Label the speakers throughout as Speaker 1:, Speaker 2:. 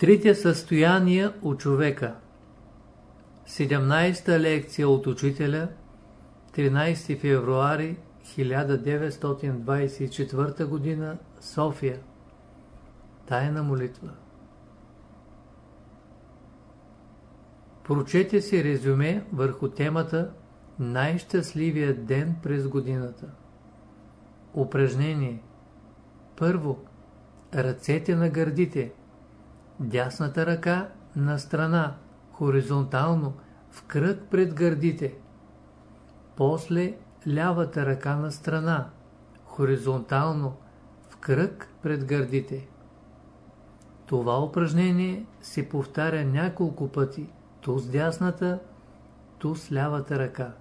Speaker 1: Трите състояния у човека 17-та лекция от учителя 13 февруари 1924 г. София Тайна молитва Прочете си резюме върху темата Най-щастливият ден през годината. Упражнение Първо. Ръцете на гърдите. Дясната ръка на страна, хоризонтално, в кръг пред гърдите. После лявата ръка на страна, хоризонтално, в кръг пред гърдите. Това упражнение се повтаря няколко пъти, ту с дясната, ту с лявата ръка.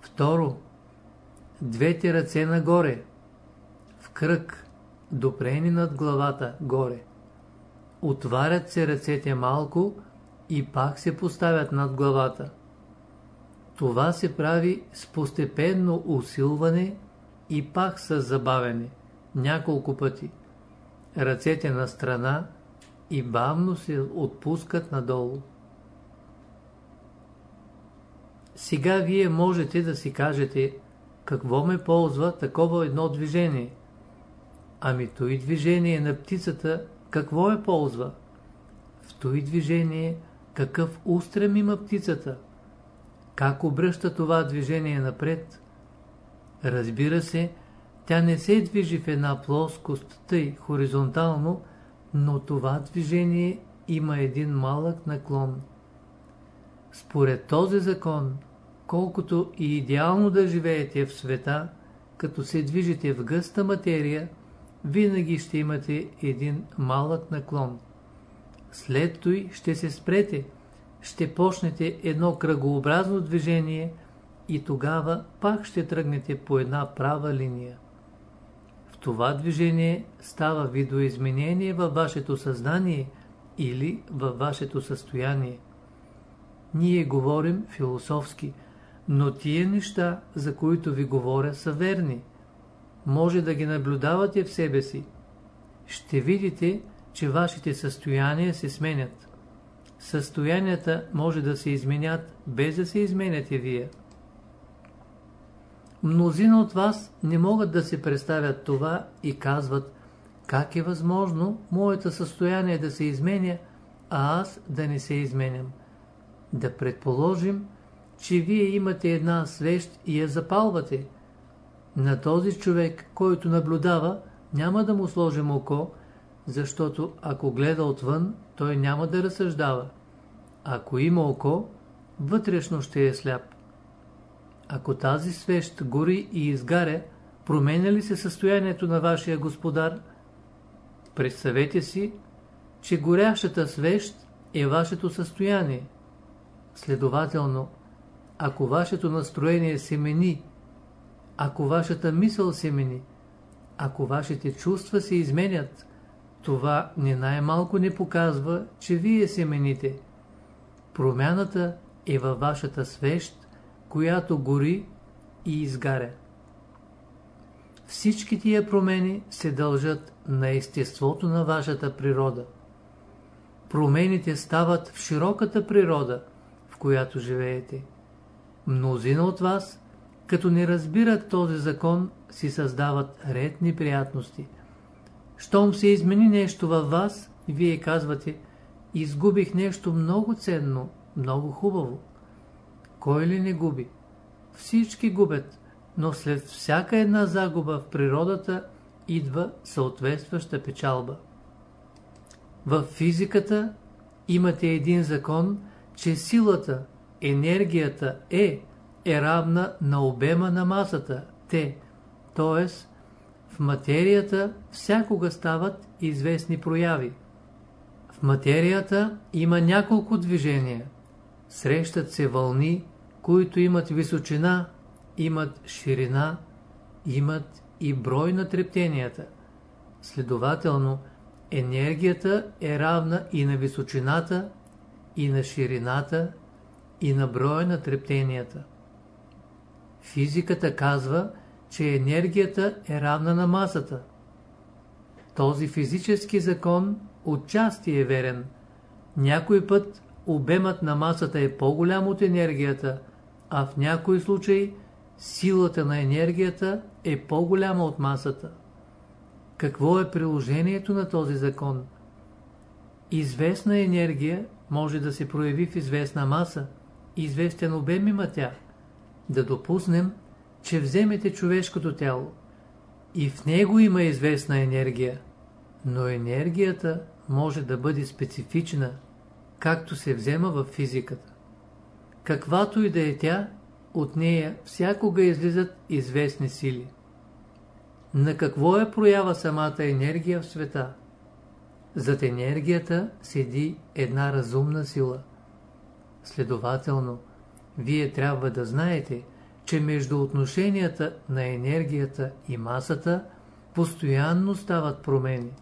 Speaker 1: Второ, двете ръце нагоре, в кръг, допрени над главата, горе. Отварят се ръцете малко и пак се поставят над главата. Това се прави с постепенно усилване и пак с забавяне, няколко пъти. Ръцете на страна и бавно се отпускат надолу. Сега вие можете да си кажете, какво ме ползва такова едно движение? Ами той движение на птицата какво е ползва? В той движение какъв устрем има птицата? Как обръща това движение напред? Разбира се, тя не се движи в една плоскост тъй хоризонтално, но това движение има един малък наклон. Според този закон, колкото и идеално да живеете в света, като се движите в гъста материя, винаги ще имате един малък наклон. След той ще се спрете, ще почнете едно кръгообразно движение и тогава пак ще тръгнете по една права линия. В това движение става видоизменение във вашето съзнание или във вашето състояние. Ние говорим философски – но тия неща, за които ви говоря, са верни. Може да ги наблюдавате в себе си. Ще видите, че вашите състояния се сменят. Състоянията може да се изменят, без да се изменяте вие. Мнозина от вас не могат да се представят това и казват, как е възможно моето състояние да се изменя, а аз да не се изменям. Да предположим, че вие имате една свещ и я запалвате. На този човек, който наблюдава, няма да му сложим око, защото ако гледа отвън, той няма да разсъждава. Ако има око, вътрешно ще е сляп. Ако тази свещ гори и изгаря, променя ли се състоянието на вашия господар? Представете си, че горящата свещ е вашето състояние. Следователно, ако вашето настроение се мени, ако вашата мисъл се мени, ако вашите чувства се изменят, това не най-малко не показва, че вие се мените. Промяната е във вашата свещ, която гори и изгаря. Всички тия промени се дължат на естеството на вашата природа. Промените стават в широката природа, в която живеете. Мнозина от вас, като не разбират този закон, си създават ред неприятности. Щом се измени нещо във вас, вие казвате, изгубих нещо много ценно, много хубаво. Кой ли не губи? Всички губят, но след всяка една загуба в природата идва съответстваща печалба. В физиката имате един закон, че силата, енергията Е е равна на обема на масата Т, т.е. в материята всякога стават известни прояви. В материята има няколко движения. Срещат се вълни, които имат височина, имат ширина, имат и брой на трептенията. Следователно, енергията е равна и на височината, и на ширината, и на броя на трептенията. Физиката казва, че енергията е равна на масата. Този физически закон отчасти е верен. Някой път обемът на масата е по-голям от енергията, а в някой случай силата на енергията е по-голяма от масата. Какво е приложението на този закон? Известна енергия може да се прояви в известна маса, известен обем има тя. Да допуснем, че вземете човешкото тяло. И в него има известна енергия, но енергията може да бъде специфична, както се взема в физиката. Каквато и да е тя, от нея всякога излизат известни сили. На какво е проява самата енергия в света? Зад енергията седи една разумна сила. Следователно, вие трябва да знаете, че между отношенията на енергията и масата постоянно стават промени.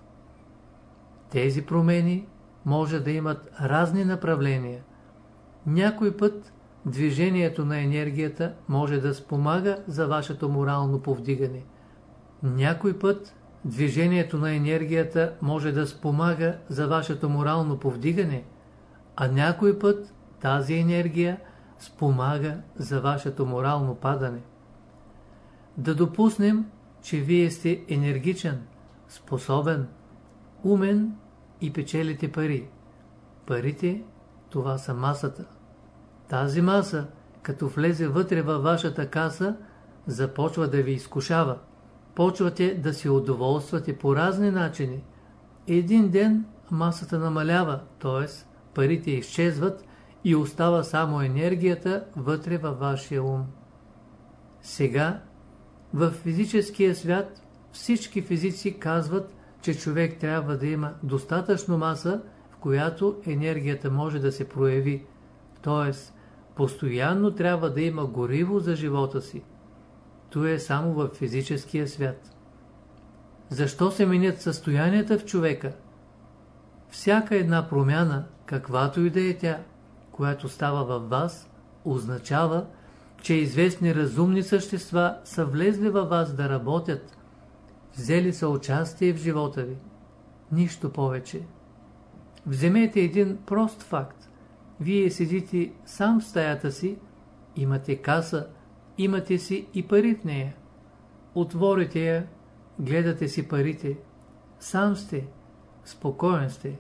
Speaker 1: Тези промени може да имат разни направления. Някой път движението на енергията може да спомага за вашето морално повдигане. Някой път движението на енергията може да спомага за вашето морално повдигане, а някой път тази енергия спомага за вашето морално падане. Да допуснем, че вие сте енергичен, способен, умен и печелите пари. Парите – това са масата. Тази маса, като влезе вътре във вашата каса, започва да ви изкушава. Почвате да се удоволствате по разни начини. Един ден масата намалява, т.е. парите изчезват и остава само енергията вътре във вашия ум. Сега, в физическия свят, всички физици казват, че човек трябва да има достатъчно маса, в която енергията може да се прояви, т.е. постоянно трябва да има гориво за живота си. То е само в физическия свят. Защо се менят състоянията в човека? Всяка една промяна, каквато и да е тя, която става във вас, означава, че известни разумни същества са влезли във вас да работят, взели са участие в живота ви. Нищо повече. Вземете един прост факт. Вие седите сам в стаята си, имате каса, имате си и пари в нея. Отворите я, гледате си парите, сам сте, спокоен сте.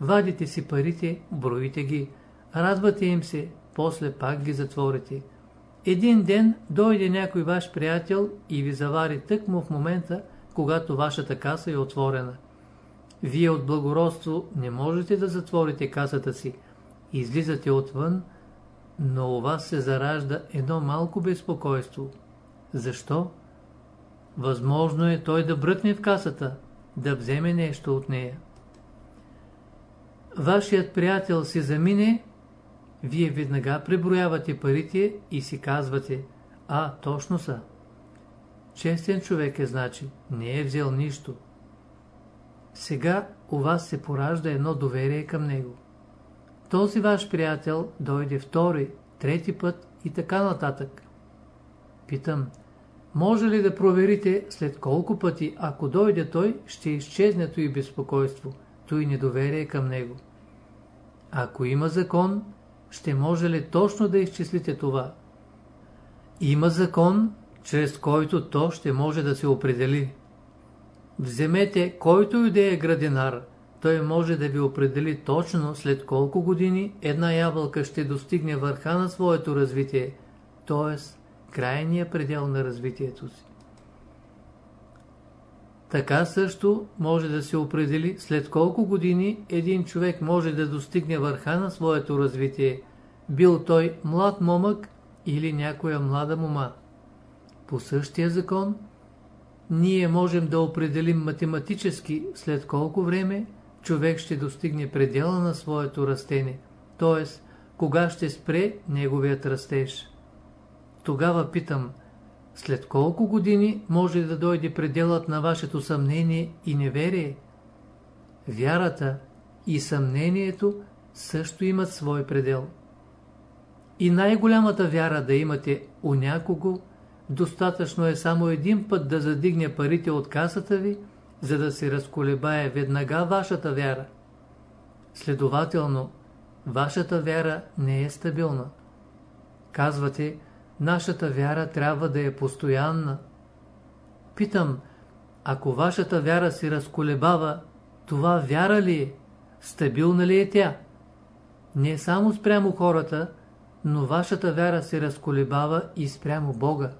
Speaker 1: Вадите си парите, броите ги, радвате им се, после пак ги затворите. Един ден дойде някой ваш приятел и ви завари тъкмо в момента, когато вашата каса е отворена. Вие от благородство не можете да затворите касата си. Излизате отвън, но у вас се заражда едно малко безпокойство. Защо? Възможно е той да бръкне в касата, да вземе нещо от нея. Вашият приятел се замине вие веднага преброявате парите и си казвате, а, точно са. Честен човек е значи, не е взел нищо. Сега у вас се поражда едно доверие към него. Този ваш приятел дойде втори, трети път и така нататък. Питам, може ли да проверите след колко пъти, ако дойде той, ще изчезне и безпокойство, и недоверие към него? Ако има закон, ще може ли точно да изчислите това? Има закон, чрез който то ще може да се определи. Вземете който и да е градинар, той може да ви определи точно след колко години една ябълка ще достигне върха на своето развитие, т.е. крайния предел на развитието си. Така също може да се определи след колко години един човек може да достигне върха на своето развитие, бил той млад момък или някоя млада мома. По същия закон, ние можем да определим математически след колко време човек ще достигне предела на своето растение, т.е. кога ще спре неговият растеж. Тогава питам – след колко години може да дойде пределът на вашето съмнение и неверие? Вярата и съмнението също имат свой предел. И най-голямата вяра да имате у някого, достатъчно е само един път да задигне парите от касата ви, за да се разколебае веднага вашата вяра. Следователно, вашата вяра не е стабилна. Казвате, нашата вяра трябва да е постоянна. Питам, ако вашата вяра се разколебава, това вяра ли е? Стабилна ли е тя? Не само спрямо хората, но вашата вяра се разколебава и спрямо Бога.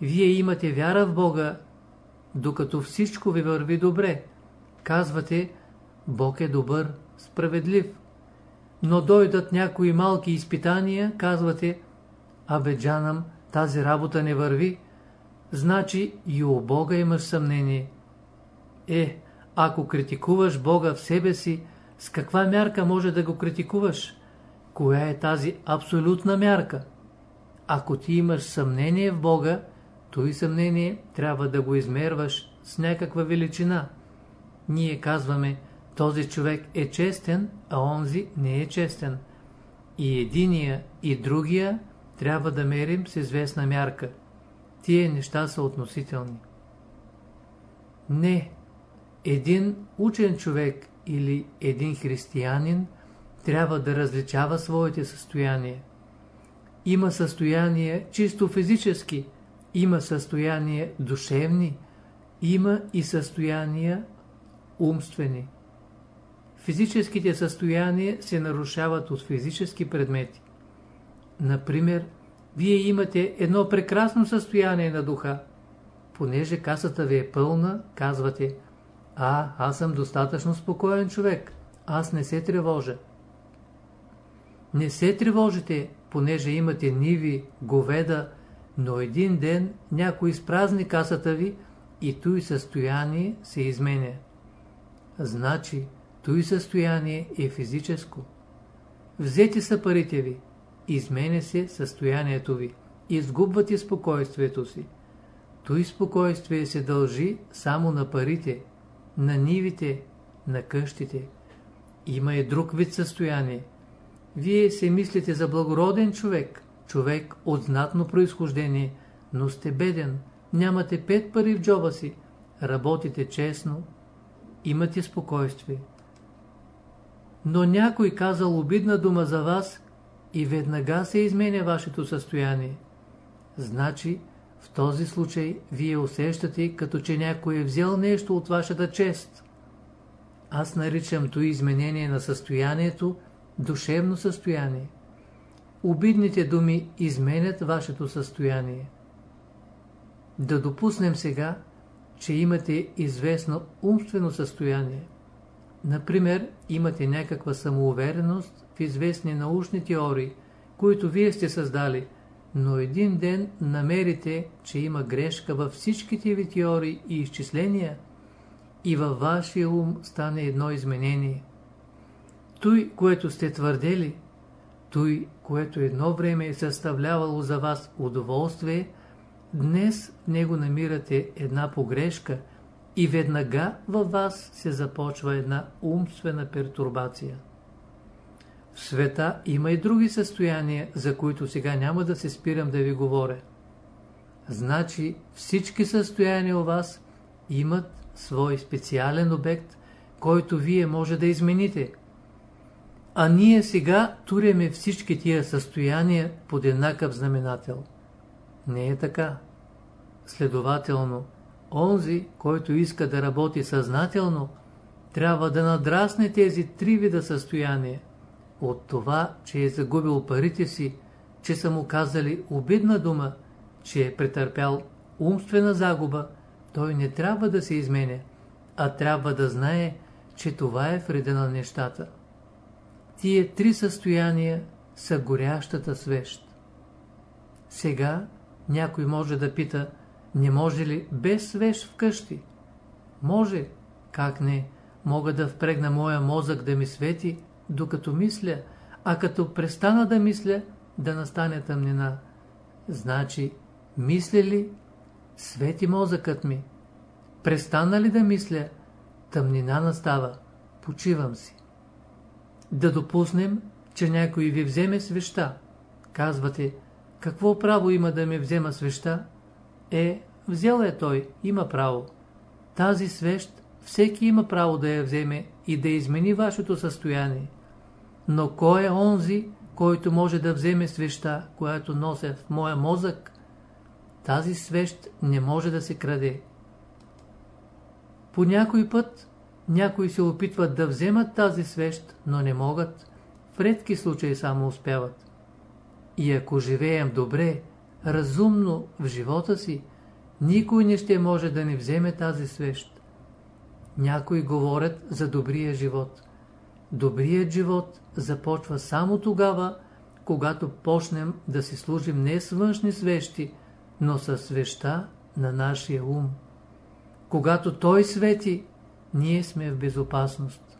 Speaker 1: Вие имате вяра в Бога, докато всичко ви върви добре. Казвате, Бог е добър, справедлив. Но дойдат някои малки изпитания, казвате, абе джанам, тази работа не върви. Значи и у Бога имаш съмнение. Е, ако критикуваш Бога в себе си, с каква мярка може да го критикуваш? Коя е тази абсолютна мярка? Ако ти имаш съмнение в Бога, той съмнение трябва да го измерваш с някаква величина. Ние казваме, този човек е честен, а онзи не е честен. И единия, и другия трябва да мерим с известна мярка. Тие неща са относителни. Не, един учен човек или един християнин трябва да различава своите състояния. Има състояние чисто физически, има състояние душевни, има и състояния умствени. Физическите състояния се нарушават от физически предмети. Например, вие имате едно прекрасно състояние на духа. Понеже касата ви е пълна, казвате – а, аз съм достатъчно спокоен човек. Аз не се тревожа. Не се тревожите, понеже имате ниви, говеда, но един ден някой изпразни касата ви и той състояние се изменя. Значи, той състояние е физическо. Взети са парите ви, изменя се състоянието ви, изгубвате спокойствието си. Той спокойствие се дължи само на парите, на нивите, на къщите. Има и друг вид състояние. Вие се мислите за благороден човек, човек от знатно происхождение, но сте беден, нямате пет пари в джоба си, работите честно, имате спокойствие. Но някой казал обидна дума за вас и веднага се изменя вашето състояние. Значи, в този случай вие усещате, като че някой е взел нещо от вашата чест. Аз наричам то изменение на състоянието душевно състояние. Обидните думи изменят вашето състояние. Да допуснем сега, че имате известно умствено състояние. Например, имате някаква самоувереност в известни научни теории, които вие сте създали – но един ден намерите, че има грешка във всичките ви теории и изчисления и във вашия ум стане едно изменение. Той, което сте твърдели, той, което едно време е съставлявало за вас удоволствие, днес него намирате една погрешка и веднага във вас се започва една умствена пертурбация. В света има и други състояния, за които сега няма да се спирам да ви говоря. Значи всички състояния у вас имат свой специален обект, който вие може да измените. А ние сега туреме всички тия състояния под еднакъв знаменател. Не е така. Следователно, онзи, който иска да работи съзнателно, трябва да надрасне тези три вида състояния – от това, че е загубил парите си, че са му казали обидна дума, че е претърпял умствена загуба, той не трябва да се изменя, а трябва да знае, че това е вреда на нещата. Тие три състояния са горящата свещ. Сега някой може да пита, не може ли без свещ вкъщи? Може, как не, мога да впрегна моя мозък да ми свети, докато мисля, а като престана да мисля, да настане тъмнина. Значи, мисля ли, свети мозъкът ми. Престана ли да мисля, тъмнина настава, почивам си. Да допуснем, че някой ви вземе свеща. Казвате, какво право има да ме взема свеща? Е, взел е той, има право. Тази свещ всеки има право да я вземе и да измени вашето състояние. Но кой е онзи, който може да вземе свеща, която нося в моя мозък? Тази свещ не може да се краде. По някой път някои се опитват да вземат тази свещ, но не могат. В редки случаи само успяват. И ако живеем добре, разумно в живота си, никой не ще може да ни вземе тази свещ. Някои говорят за добрия живот. Добрият живот започва само тогава, когато почнем да си служим не с външни свещи, но с свеща на нашия ум. Когато той свети, ние сме в безопасност.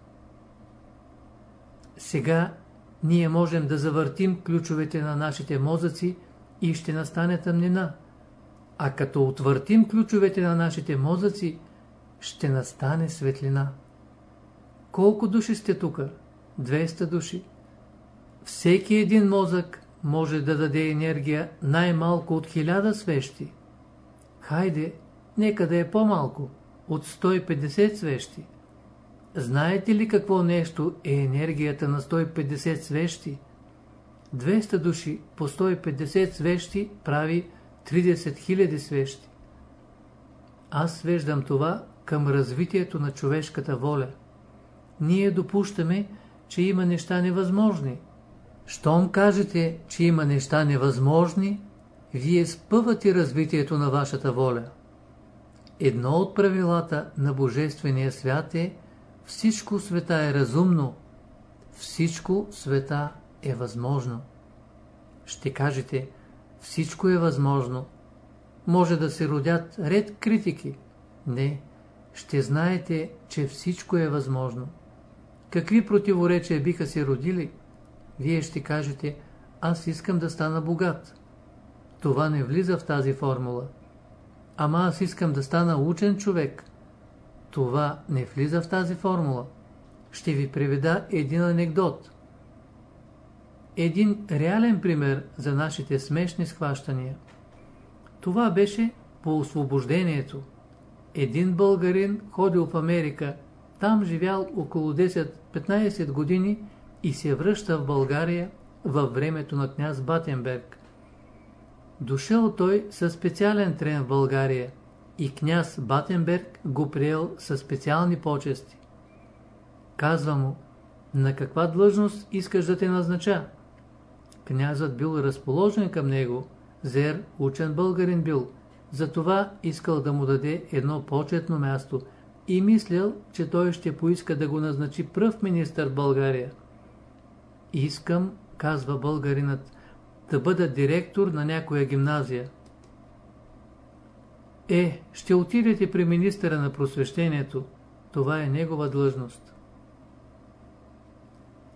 Speaker 1: Сега ние можем да завъртим ключовете на нашите мозъци и ще настане тъмнина. А като отвъртим ключовете на нашите мозъци, ще настане светлина. Колко души сте тук? 200 души. Всеки един мозък може да даде енергия най-малко от 1000 свещи. Хайде, нека да е по-малко, от 150 свещи. Знаете ли какво нещо е енергията на 150 свещи? 200 души по 150 свещи прави 30 000 свещи. Аз свеждам това към развитието на човешката воля. Ние допущаме, че има неща невъзможни. Щом кажете, че има неща невъзможни, вие спъвате развитието на вашата воля. Едно от правилата на Божествения свят е всичко света е разумно, всичко света е възможно. Ще кажете, всичко е възможно. Може да се родят ред критики. Не, ще знаете, че всичко е възможно. Какви противоречия биха се родили? Вие ще кажете, аз искам да стана богат. Това не влиза в тази формула. Ама аз искам да стана учен човек. Това не влиза в тази формула. Ще ви приведа един анекдот. Един реален пример за нашите смешни схващания. Това беше по освобождението. Един българин ходил в Америка, там живял около 10-15 години и се връща в България във времето на княз Батенберг. Дошъл той със специален трен в България и княз Батенберг го приел със специални почести. Казва му, на каква длъжност искаш да те назнача? Князът бил разположен към него, зер, учен българин бил, затова искал да му даде едно почетно място и мислял, че той ще поиска да го назначи пръв министър в България. Искам, казва българинът, да бъда директор на някоя гимназия. Е, ще отидете при министъра на просвещението. Това е негова длъжност.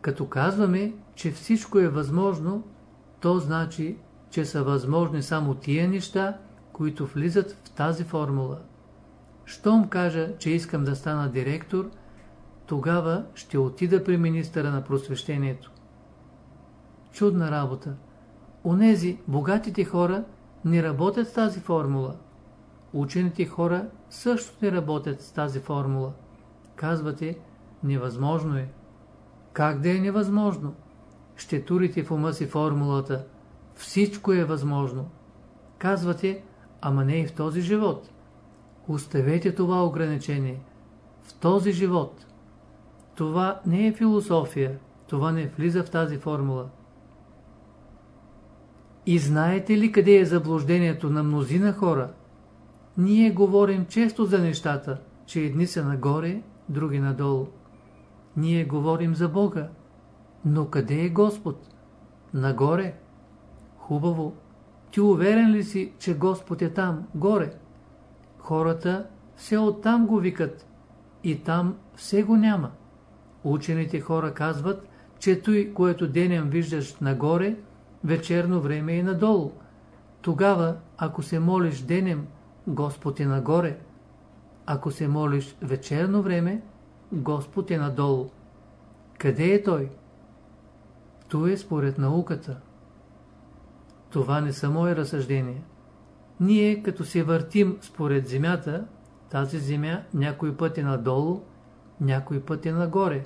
Speaker 1: Като казваме, че всичко е възможно, то значи, че са възможни само тия неща, които влизат в тази формула. Щом кажа, че искам да стана директор, тогава ще отида при министъра на просвещението. Чудна работа. Онези, богатите хора, не работят с тази формула. Учените хора също не работят с тази формула. Казвате, невъзможно е. Как да е невъзможно? Ще турите в ума си формулата. Всичко е възможно. Казвате, ама не и в този живот. Оставете това ограничение. В този живот. Това не е философия. Това не влиза в тази формула. И знаете ли къде е заблуждението на мнозина хора? Ние говорим често за нещата, че едни са нагоре, други надолу. Ние говорим за Бога. Но къде е Господ? Нагоре. Хубаво. Ти уверен ли си, че Господ е там, горе? Хората все оттам го викат и там все го няма. Учените хора казват, че той, което денем виждаш нагоре, вечерно време е надолу. Тогава, ако се молиш денем, Господ е нагоре. Ако се молиш вечерно време, Господ е надолу. Къде е Той? То е според науката. Това не са мое разсъждение. Ние, като се въртим според Земята, тази земя някой път е надолу, някой път е нагоре.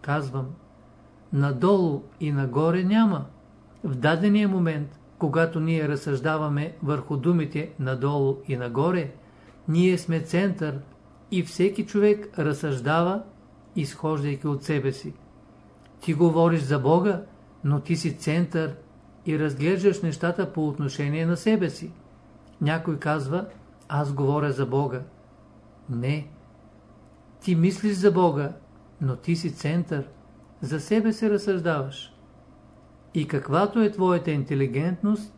Speaker 1: Казвам, надолу и нагоре няма. В дадения момент, когато ние разсъждаваме върху думите надолу и нагоре, ние сме център и всеки човек разсъждава, изхождайки от себе си. Ти говориш за Бога, но ти си център и разглеждаш нещата по отношение на себе си. Някой казва, аз говоря за Бога. Не. Ти мислиш за Бога, но ти си център. За себе се разсъждаваш. И каквато е твоята интелигентност,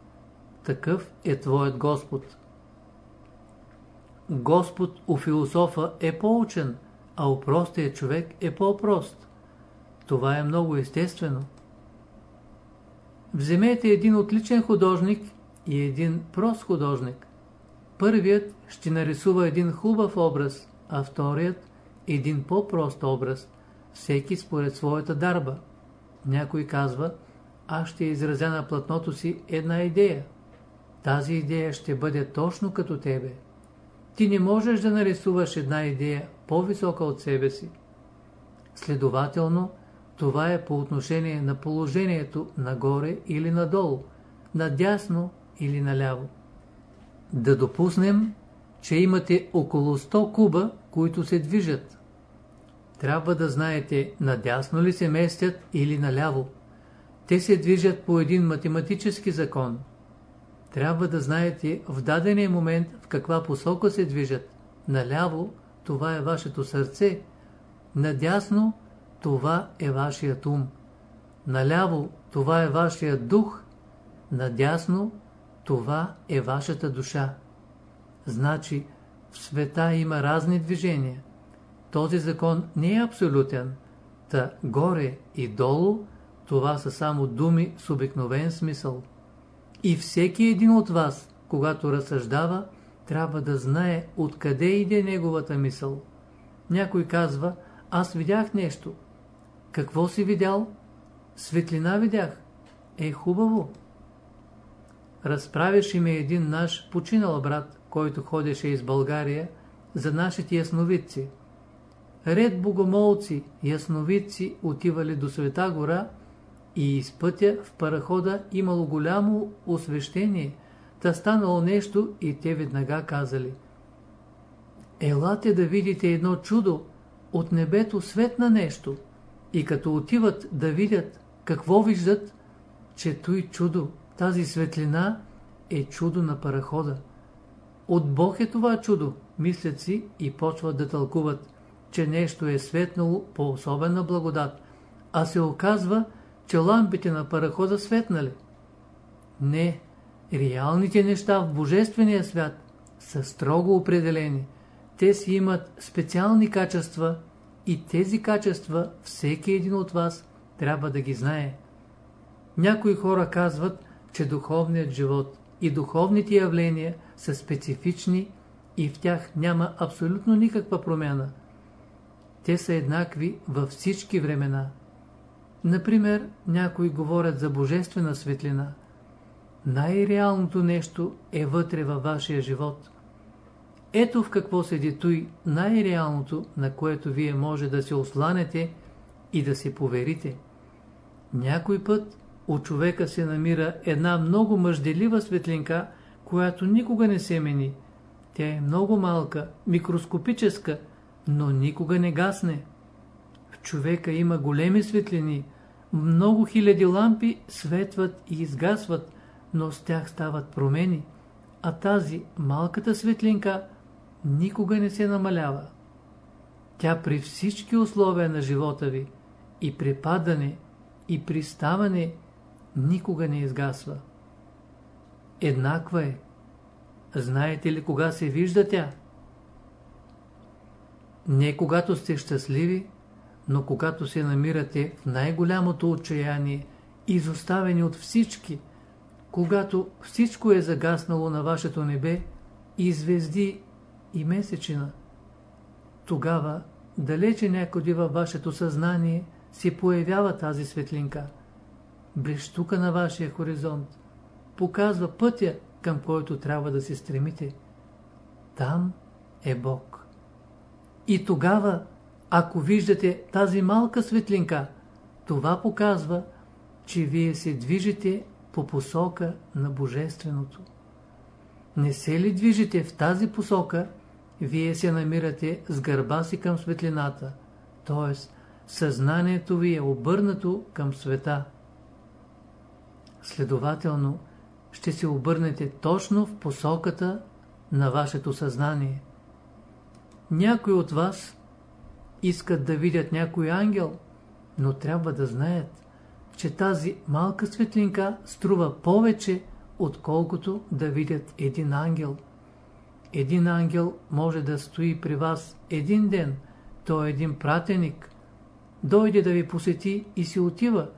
Speaker 1: такъв е твоят Господ. Господ у философа е по-учен, а у простия човек е по-прост. Това е много естествено. Вземете един отличен художник и един прост художник. Първият ще нарисува един хубав образ, а вторият един по-прост образ, всеки според своята дарба. Някой казва, аз ще изразя на платното си една идея. Тази идея ще бъде точно като тебе. Ти не можеш да нарисуваш една идея по-висока от себе си. Следователно, това е по отношение на положението нагоре или надолу, надясно или наляво. Да допуснем, че имате около 100 куба, които се движат. Трябва да знаете надясно ли се местят или наляво. Те се движат по един математически закон. Трябва да знаете в дадения момент в каква посока се движат. Наляво това е вашето сърце, надясно това е вашият ум. Наляво това е вашият дух, надясно това е вашата душа. Значи в света има разни движения. Този закон не е абсолютен. Та горе и долу това са само думи с обикновен смисъл. И всеки един от вас, когато разсъждава, трябва да знае откъде иде неговата мисъл. Някой казва, аз видях нещо. Какво си видял? Светлина видях. Е, хубаво. Разправяше ми един наш починал брат, който ходеше из България, за нашите ясновидци. Ред богомолци, ясновидци отивали до Света гора и из пътя в парахода имало голямо освещение, та станало нещо и те веднага казали Елате да видите едно чудо, от небето светна нещо. И като отиват да видят, какво виждат, че той чудо, тази светлина е чудо на парахода. От Бог е това чудо, мислят си и почват да тълкуват, че нещо е светнало по особена благодат, а се оказва, че лампите на парахода светнали. Не, реалните неща в Божествения свят са строго определени. Те си имат специални качества и тези качества всеки един от вас трябва да ги знае. Някои хора казват, че духовният живот и духовните явления са специфични и в тях няма абсолютно никаква промяна. Те са еднакви във всички времена. Например, някои говорят за божествена светлина. Най-реалното нещо е вътре във вашия живот. Ето в какво седи той най-реалното, на което вие може да се осланете и да се поверите. Някой път у човека се намира една много мъжделива светлинка, която никога не се мени. Тя е много малка, микроскопическа, но никога не гасне. В човека има големи светлини, много хиляди лампи светват и изгасват, но с тях стават промени, а тази малката светлинка никога не се намалява. Тя при всички условия на живота ви, и при падане, и при ставане, никога не изгасва. Еднаква е. Знаете ли кога се вижда тя? Не когато сте щастливи, но когато се намирате в най-голямото отчаяние, изоставени от всички, когато всичко е загаснало на вашето небе и звезди и месечина. Тогава, далече някъде във вашето съзнание, се появява тази светлинка. Блещука на вашия хоризонт. Показва пътя, към който трябва да се стремите. Там е Бог. И тогава, ако виждате тази малка светлинка, това показва, че вие се движите по посока на Божественото. Не се ли движите в тази посока, вие се намирате с гърба си към светлината, т.е. съзнанието ви е обърнато към света. Следователно, ще се обърнете точно в посоката на вашето съзнание. Някои от вас искат да видят някой ангел, но трябва да знаят, че тази малка светлинка струва повече, отколкото да видят един ангел. Един ангел може да стои при вас един ден, той е един пратеник, дойде да ви посети и си отива,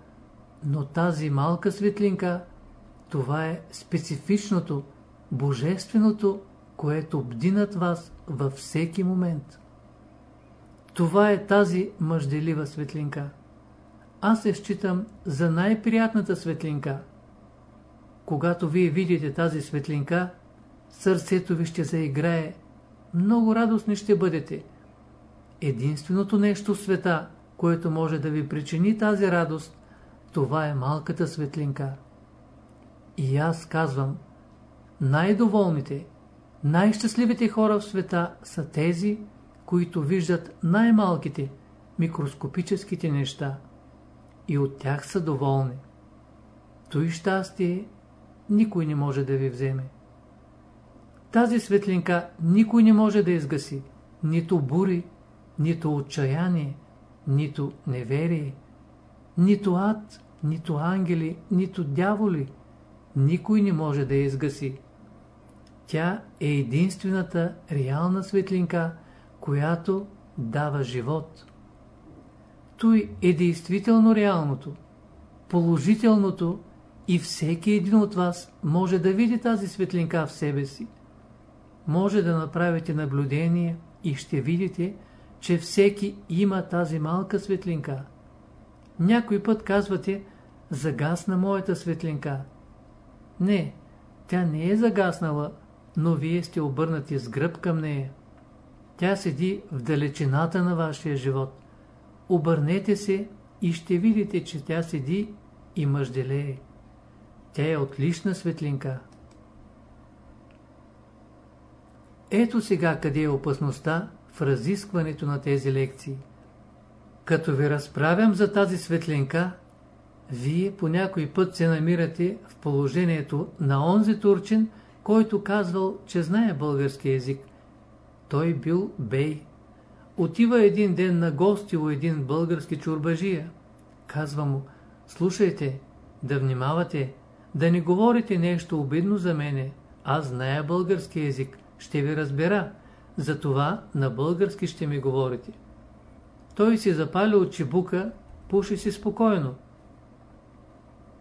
Speaker 1: но тази малка светлинка, това е специфичното, божественото, което бди над вас във всеки момент. Това е тази мъжделива светлинка. Аз се считам за най-приятната светлинка. Когато вие видите тази светлинка, сърцето ви ще заиграе, много радостни ще бъдете. Единственото нещо в света, което може да ви причини тази радост, това е малката светлинка. И аз казвам, най-доволните, най-щастливите хора в света са тези, които виждат най-малките, микроскопическите неща и от тях са доволни. Той щастие никой не може да ви вземе. Тази светлинка никой не може да изгаси, нито бури, нито отчаяние, нито неверие, нито ад, нито ангели, нито дяволи. Никой не може да изгаси. Тя е единствената реална светлинка, която дава живот. Той е действително реалното, положителното и всеки един от вас може да види тази светлинка в себе си. Може да направите наблюдение и ще видите, че всеки има тази малка светлинка. Някой път казвате, загасна моята светлинка. Не, тя не е загаснала, но вие сте обърнати с гръб към нея. Тя седи в далечината на вашия живот. Обърнете се и ще видите, че тя седи и мъжделее. Тя е отлична светлинка. Ето сега къде е опасността в разискването на тези лекции. Като ви разправям за тази светлинка, вие по някой път се намирате в положението на онзи турчин, който казвал, че знае български язик. Той бил бей. Отива един ден на гости у един български чурбажия. Казва му, слушайте, да внимавате, да не говорите нещо обидно за мене. Аз зная български язик, ще ви разбера. Затова на български ще ми говорите. Той си запали от чебука, пуши си спокойно.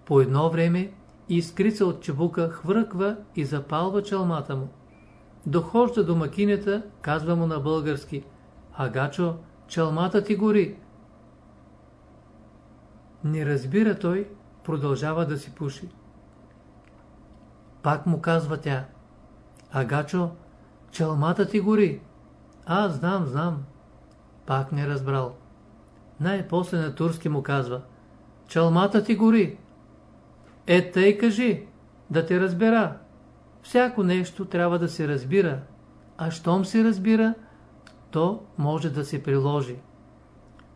Speaker 1: По едно време искрица от чебука хвърква и запалва челмата му. Дохожда до макинята, казва му на български. Агачо, челмата ти гори. Не разбира той, продължава да си пуши. Пак му казва тя. Агачо, челмата ти гори. А, знам, знам. Пак не разбрал. Най-после на турски му казва. Челмата ти гори. Е, тъй кажи, да те разбера. Всяко нещо трябва да се разбира, а щом се разбира, то може да се приложи.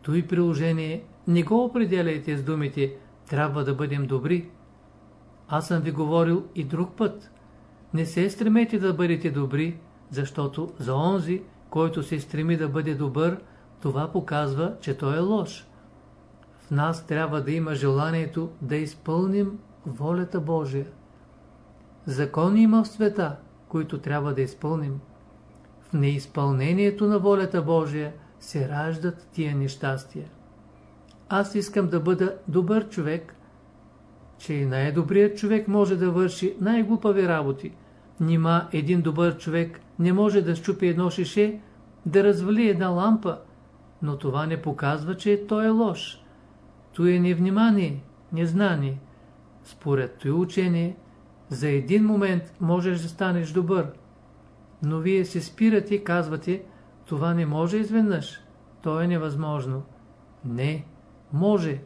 Speaker 1: Той приложение не го определяйте с думите «трябва да бъдем добри». Аз съм ви говорил и друг път. Не се стремете да бъдете добри, защото за онзи, който се стреми да бъде добър, това показва, че той е лош. В нас трябва да има желанието да изпълним волята Божия. Закони има в света, които трябва да изпълним. В неизпълнението на волята Божия се раждат тия нещастия. Аз искам да бъда добър човек, че и най-добрият човек може да върши най-глупави работи. Нима един добър човек не може да щупи едно шише, да развали една лампа, но това не показва, че той е лош. То е невнимание, незнание. Според той учение, за един момент можеш да станеш добър, но вие се спирате и казвате, това не може изведнъж, то е невъзможно. Не, може.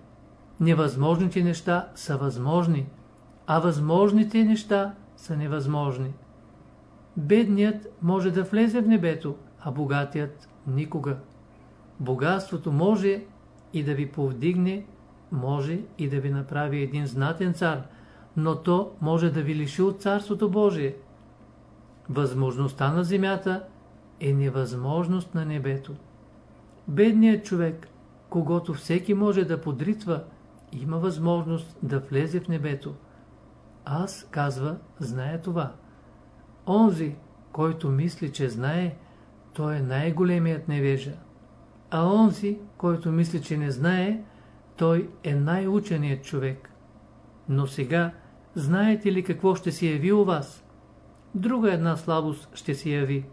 Speaker 1: Невъзможните неща са възможни, а възможните неща са невъзможни. Бедният може да влезе в небето, а богатият никога. Богатството може и да ви повдигне, може и да ви направи един знатен цар, но то може да ви лиши от Царството Божие. Възможността на земята е невъзможност на небето. Бедният човек, когато всеки може да подритва, има възможност да влезе в небето. Аз, казва, знае това. Онзи, който мисли, че знае, той е най-големият невежа. А онзи, който мисли, че не знае, той е най-ученият човек. Но сега, знаете ли какво ще се яви у вас? Друга една слабост ще се яви.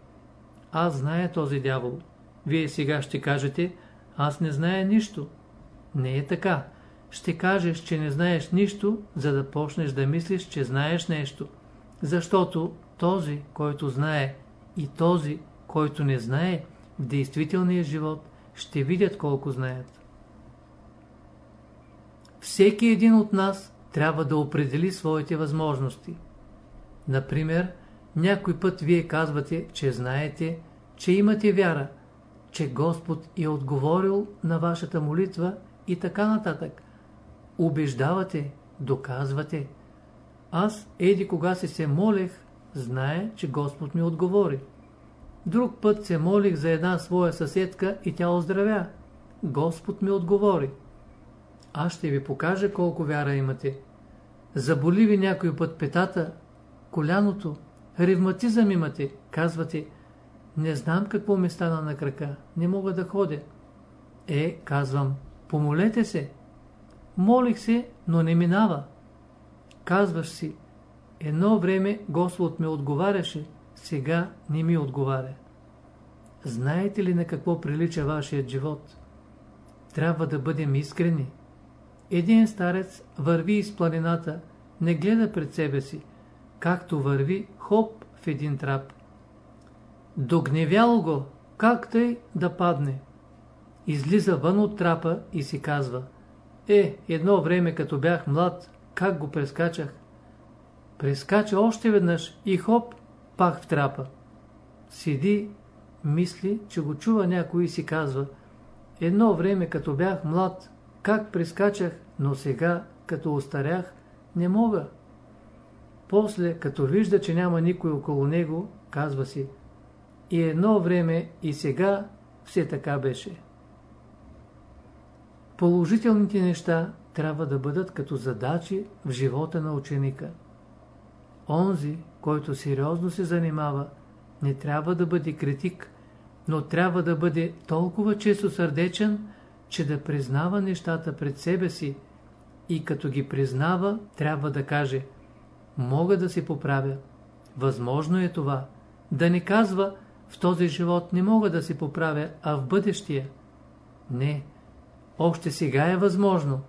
Speaker 1: Аз зная този дявол. Вие сега ще кажете, аз не зная нищо. Не е така. Ще кажеш, че не знаеш нищо, за да почнеш да мислиш, че знаеш нещо. Защото този, който знае и този, който не знае, в действителния живот ще видят колко знаят. Всеки един от нас трябва да определи своите възможности. Например, някой път вие казвате, че знаете, че имате вяра, че Господ е отговорил на вашата молитва и така нататък. Убеждавате, доказвате. Аз, еди кога се се молех, знае, че Господ ми отговори. Друг път се молих за една своя съседка и тя оздравя. Господ ми отговори. Аз ще ви покажа колко вяра имате. Заболи ви някой път петата, коляното, ревматизъм имате, казвате, не знам какво ми стана на крака, не мога да ходя. Е, казвам, помолете се. Молих се, но не минава. Казваш си, едно време Господ ме отговаряше, сега не ми отговаря. Знаете ли на какво прилича вашият живот? Трябва да бъдем искрени. Един старец върви из планината, не гледа пред себе си, както върви хоп в един трап. Догневял го, как тъй да падне. Излиза вън от трапа и си казва, е, едно време като бях млад, как го прескачах? Прескача още веднъж и хоп, пак в трапа. Седи, мисли, че го чува някой и си казва, едно време като бях млад, как прескачах, но сега, като остарях, не мога. После, като вижда, че няма никой около него, казва си, и едно време и сега все така беше. Положителните неща трябва да бъдат като задачи в живота на ученика. Онзи, който сериозно се занимава, не трябва да бъде критик, но трябва да бъде толкова често сърдечен, че да признава нещата пред себе си и като ги признава, трябва да каже «Мога да се поправя». Възможно е това. Да не казва «В този живот не мога да се поправя, а в бъдещия». Не, още сега е възможно.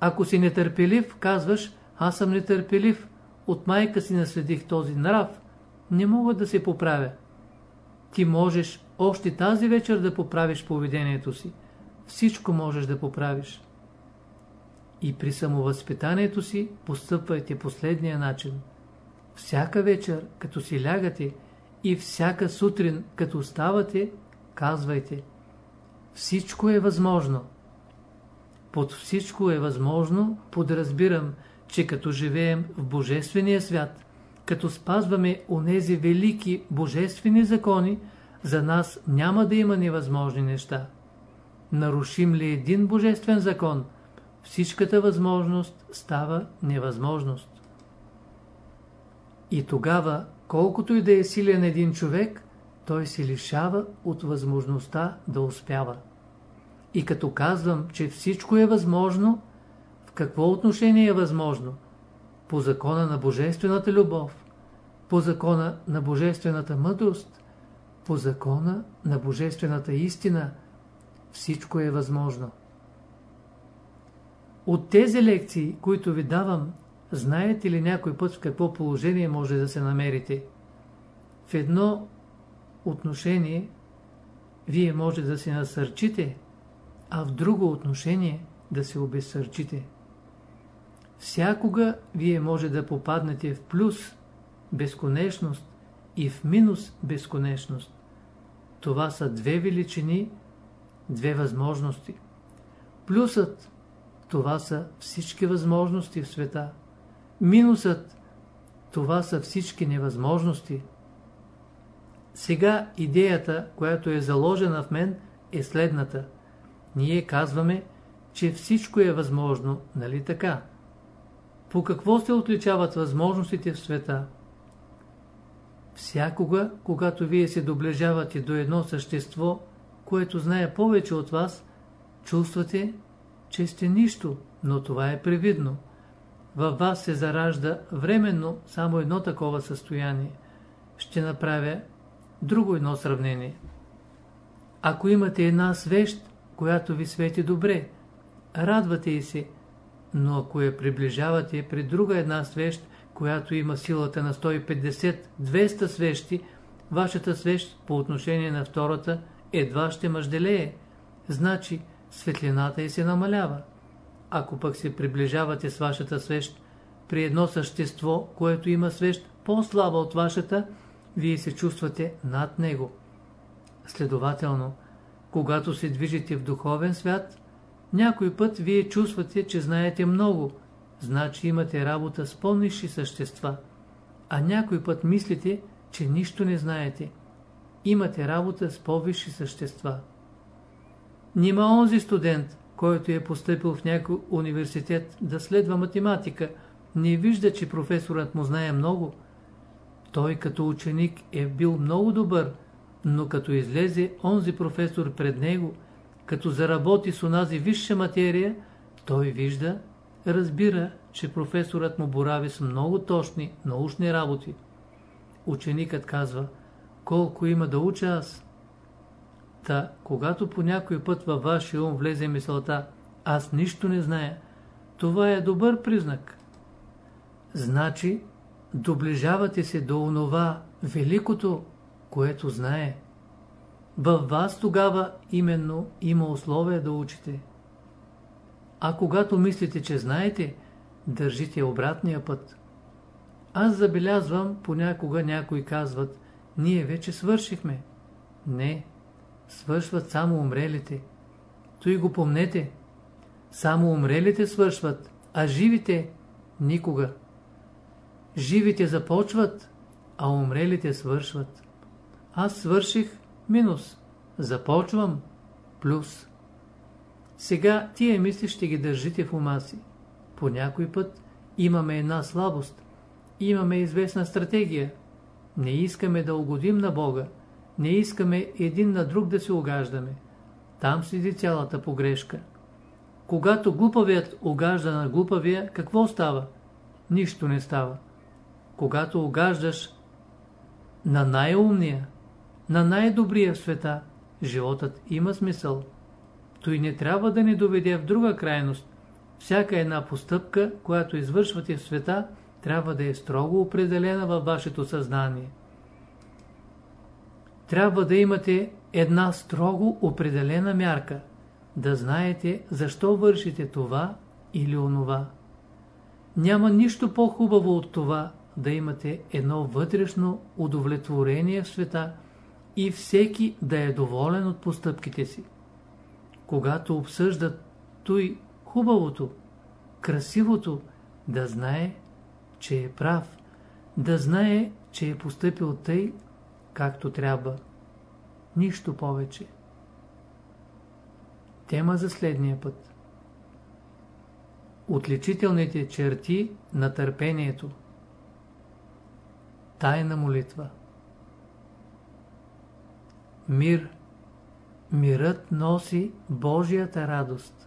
Speaker 1: Ако си нетърпелив, казваш «Аз съм нетърпелив, от майка си наследих този нрав, не мога да се поправя». Ти можеш още тази вечер да поправиш поведението си. Всичко можеш да поправиш. И при самовъзпитанието си постъпвайте последния начин. Всяка вечер, като си лягате, и всяка сутрин, като ставате, казвайте Всичко е възможно. Под всичко е възможно, подразбирам, че като живеем в Божествения свят, като спазваме онези велики божествени закони, за нас няма да има невъзможни неща. Нарушим ли един божествен закон, всичката възможност става невъзможност. И тогава, колкото и да е силен един човек, той се лишава от възможността да успява. И като казвам, че всичко е възможно, в какво отношение е възможно? По закона на божествената любов, по закона на божествената мъдрост, по закона на божествената истина, всичко е възможно. От тези лекции, които ви давам, знаете ли някой път в какво положение може да се намерите? В едно отношение вие може да се насърчите, а в друго отношение да се обезсърчите. Всякога вие може да попаднете в плюс, безконечност и в минус, безконечност. Това са две величини, две възможности. Плюсът – това са всички възможности в света. Минусът – това са всички невъзможности. Сега идеята, която е заложена в мен, е следната. Ние казваме, че всичко е възможно, нали така? По какво се отличават възможностите в света? Всякога, когато вие се доближавате до едно същество, което знае повече от вас, чувствате, че сте нищо, но това е привидно. Във вас се заражда временно само едно такова състояние. Ще направя друго едно сравнение. Ако имате една свещ, която ви свети добре, радвате и се, но ако я приближавате при друга една свещ, която има силата на 150-200 свещи, вашата свещ по отношение на втората едва ще мъжделее. Значи светлината и се намалява. Ако пък се приближавате с вашата свещ при едно същество, което има свещ по-слаба от вашата, вие се чувствате над него. Следователно, когато се движите в духовен свят, някой път вие чувствате, че знаете много, значи имате работа с по-низши същества, а някой път мислите, че нищо не знаете. Имате работа с по-висши същества. Нима онзи студент, който е поступил в някой университет да следва математика, не вижда, че професорът му знае много. Той като ученик е бил много добър, но като излезе онзи професор пред него, като заработи с онази висша материя, той вижда, разбира, че професорът му борави с много точни научни работи. Ученикът казва, колко има да уча аз. Та, когато по някой път във вашия ум влезе мисълта, аз нищо не зная, това е добър признак. Значи, доближавате се до онова великото, което знае. Във вас тогава именно има условия да учите. А когато мислите, че знаете, държите обратния път. Аз забелязвам, понякога някои казват, ние вече свършихме. Не, свършват само умрелите. Той го помнете. Само умрелите свършват, а живите никога. Живите започват, а умрелите свършват. Аз свърших минус. Започвам плюс. Сега тия мисли ще ги държите в ума си. По някой път имаме една слабост. Имаме известна стратегия. Не искаме да угодим на Бога. Не искаме един на друг да се огаждаме. Там седи цялата погрешка. Когато глупавият огажда на глупавия, какво става? Нищо не става. Когато огаждаш на най-умния, на най-добрия в света, животът има смисъл. Той не трябва да ни доведе в друга крайност. Всяка една постъпка, която извършвате в света, трябва да е строго определена във вашето съзнание. Трябва да имате една строго определена мярка, да знаете защо вършите това или онова. Няма нищо по-хубаво от това да имате едно вътрешно удовлетворение в света и всеки да е доволен от постъпките си. Когато обсъждат той хубавото, красивото, да знае, че е прав, да знае, че е поступил тъй, както трябва. Нищо повече. Тема за следния път. Отличителните черти на търпението. Тайна молитва. Мир. Мирът носи Божията радост.